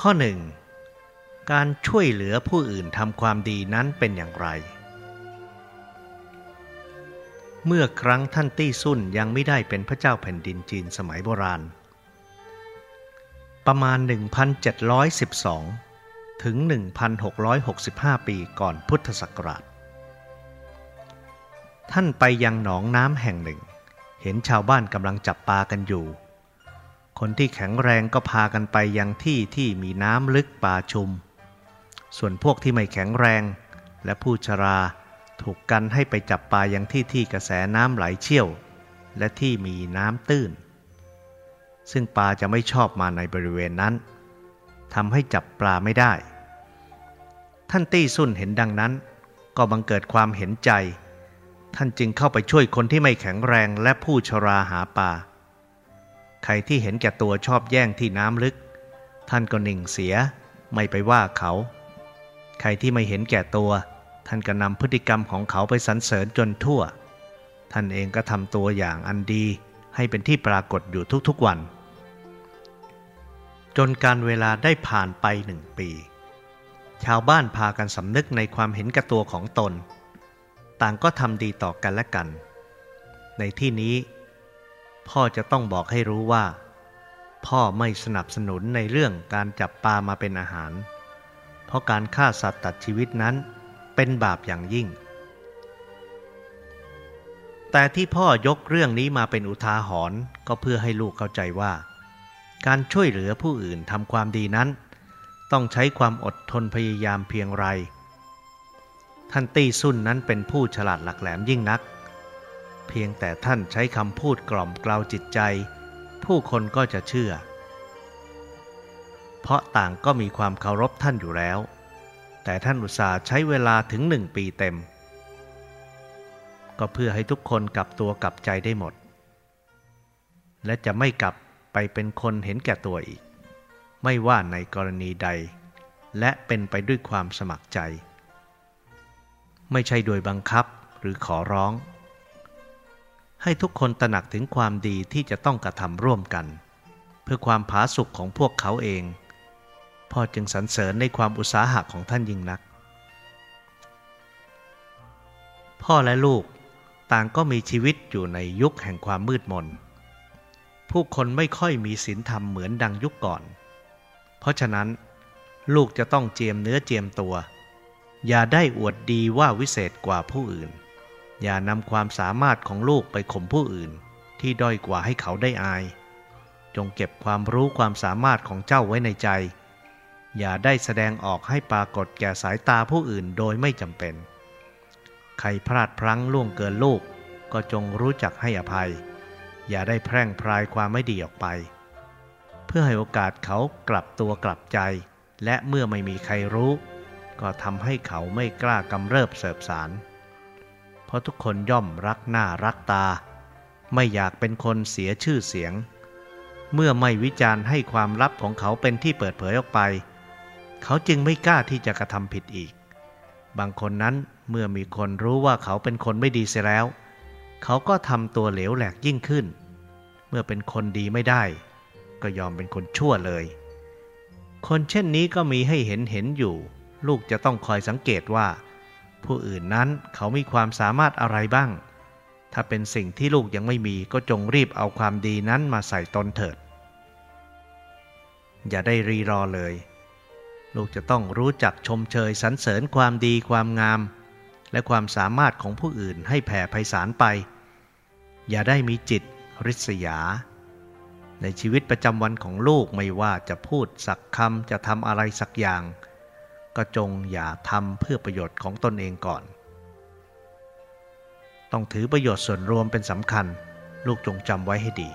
ข้อหนึ่งการช่วยเหลือผู้อื่นทำความดีนั้นเป็นอย่างไร เมื่อครั้งท่านตี้ซุ่นยังไม่ได้เป็นพระเจ้าแผ่นดินจีนสมัยโบราณ ประมาณ 1712 ถึง 1665 ปีก่อนพุทธศักราช ท่านไปยังหนองน้ำแห่งหนึ่ง เห็นชาวบ้านกำลังจับปลากันอยู่ คนที่แข็งแรงก็พากันไปยังที่ที่มีน้ำลึกป่าชุม ส่วนพวกที่ไม่แข็งแรง และผู้ชราถูกกันให้ไปจับปลายังที่ที่กระแสน้ำไหลเชี่ยว และที่มีน้ำตื้น ซึ่งปลาจะไม่ชอบมาในบริเวณนั้นทำให้จับปลาไม่ได้ ท่านตี้สุนเห็นดังนั้น ก็บังเกิดความเห็นใจ ท่านจึงเข้าไปช่วยคนที่ไม่แข็งแรงและผู้ชราหาปลา ใครที่เห็นแก่ตัวชอบแย่งที่น้ำลึก ท่านก็นิ่งเสียไม่ไปว่าเขา ใครที่ไม่เห็นแก่ตัว ท่านก็นำพฤติกรรมของเขาไปสรรเสริญจนทั่ว ท่านเองก็ทำตัวอย่างอันดีให้เป็นที่ปรากฏอยู่ทุกๆวัน จนการเวลาได้ผ่านไปหนึ่งปี ชาวบ้านพากันสำนึกในความเห็นแก่ตัวของตน ต่างก็ทำดีต่อกันและกัน ในที่นี้ พ่อจะต้องบอกให้รู้ว่า พ่อไม่สนับสนุนในเรื่องการจับปลามาเป็นอาหาร เพราะการฆ่าสัตว์ตัดชีวิตนั้นเป็นบาปอย่างยิ่ง แต่ที่พ่อยกเรื่องนี้มาเป็นอุทาหรณ์ก็เพื่อให้ลูกเข้าใจว่า การช่วยเหลือผู้อื่นทำความดีนั้น ต้องใช้ความอดทนพยายามเพียงไร ท่านตี้ซุ่นนั้นเป็นผู้ฉลาดหลักแหลมยิ่งนัก เพียงแต่ท่านใช้คำพูดกล่อมกล่าวจิตใจ ผู้คนก็จะเชื่อ เพราะต่างก็มีความเคารพท่านอยู่แล้ว แต่ท่านอุตส่าห์ใช้เวลาถึงหนึ่งปีเต็ม ก็เพื่อให้ทุกคนกลับตัวกลับใจได้หมด และจะไม่กลับไปเป็นคนเห็นแก่ตัวอีก ไม่ว่าในกรณีใด และเป็นไปด้วยความสมัครใจ ไม่ใช่โดยบังคับหรือขอร้อง ให้ทุกคนตระหนักถึงความดีที่จะต้องกระทำร่วมกัน เพื่อความผาสุกของพวกเขาเอง พ่อจึงสรรเสริญในความอุตสาหะของท่านยิ่งนัก พ่อและลูกต่างก็มีชีวิตอยู่ในยุคแห่งความมืดมน ผู้คนไม่ค่อยมีศีลธรรมเหมือนดังยุคก่อน เพราะฉะนั้น ลูกจะต้องเจียมเนื้อเจียมตัว อย่าได้อวดดีว่าวิเศษกว่าผู้อื่น อย่านำความสามารถของลูกไปข่มผู้อื่น ที่ด้อยกว่าให้เขาได้อาย จงเก็บความรู้ความสามารถของเจ้าไว้ในใจ อย่าได้แสดงออกให้ปรากฏแก่สายตาผู้อื่นโดยไม่จำเป็น ใครพลาดพลั้งล่วงเกินลูกก็จงรู้จักให้อภัย อย่าได้แพร่งพรายความไม่ดีออกไป เพื่อให้โอกาสเขากลับตัวกลับใจ และเมื่อไม่มีใครรู้ ก็ทำให้เขาไม่กล้ากำเริบเสบสาร เพราะทุกคนย่อมรักหน้ารักตา ไม่อยากเป็นคนเสียชื่อเสียง เมื่อไม่วิจารณ์ให้ความลับของเขาเป็นที่เปิดเผยออกไป เขาจึงไม่กล้าที่จะกระทำผิดอีก บางคนนั้นเมื่อมีคนรู้ว่าเขาเป็นคนไม่ดีเสียแล้ว เขาก็ทำตัวเหลวแหลกยิ่งขึ้น เมื่อเป็นคนดีไม่ได้ ก็ยอมเป็นคนชั่วเลย คนเช่นนี้ก็มีให้เห็นเห็นอยู่ ลูกจะต้องคอยสังเกตว่า ผู้อื่นนั้นเขามีความสามารถอะไรบ้าง ถ้าเป็นสิ่งที่ลูกยังไม่มีก็จงรีบเอาความดีนั้นมาใส่ตนเถิด อย่าได้รีรอเลย ลูกจะต้องรู้จักชมเชยสรรเสริญความดีความงาม และความสามารถของผู้อื่นให้แผ่ไพศาลไป อย่าได้มีจิตริษยา ในชีวิตประจำวันของลูกไม่ว่าจะพูดสักคำจะทำอะไรสักอย่าง ก็จงอย่าทำเพื่อประโยชน์ของตนเองก่อน ต้องถือประโยชน์ส่วนรวมเป็นสำคัญ ลูกจงจำไว้ให้ดี